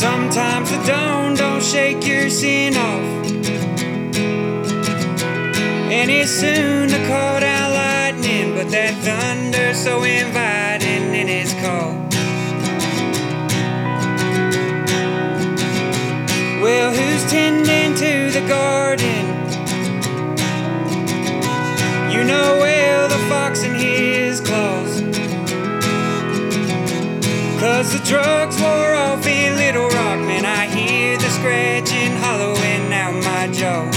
Sometimes the dawn don't shake your sin off. And it's soon to call down lightning, but that thunder so inviting in its call. Well, who's tending to the garden? Cause the drugs wore off in Little Rock, man. I hear the scratching hollowing out my jaw.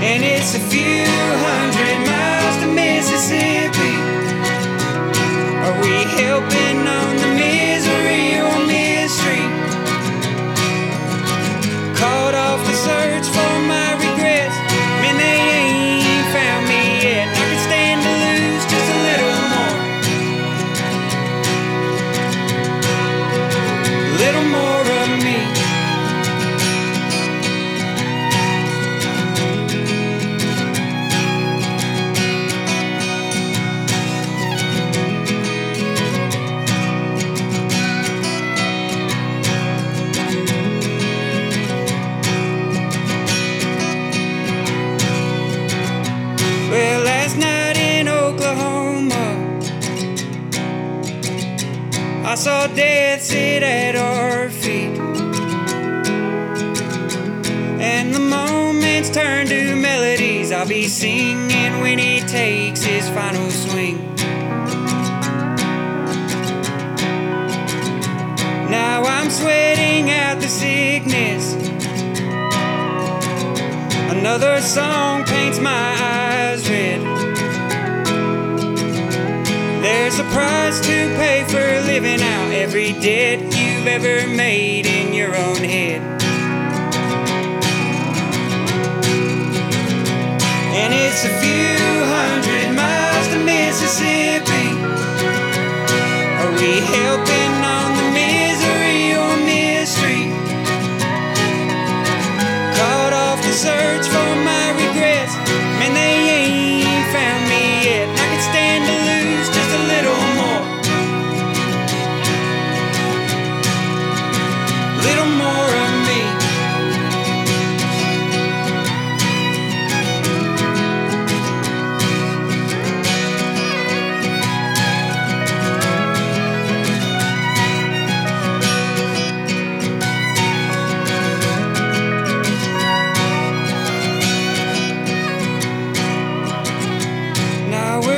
And it's a few saw death sit at our feet. And the moments turn to melodies I'll be singing when he takes his final swing. Now I'm sweating out the sickness. Another song paints my eyes There's a price to pay for living out every debt you've ever made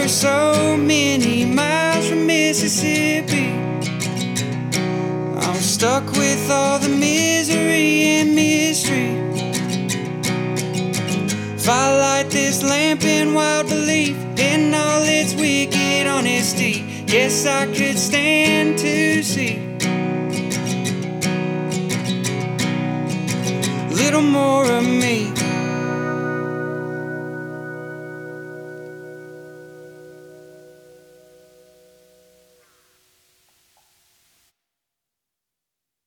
so many miles from Mississippi. I'm stuck with all the misery and mystery. If I light this lamp in wild belief in all its wicked honesty, yes, I could stand to see. Little more of me.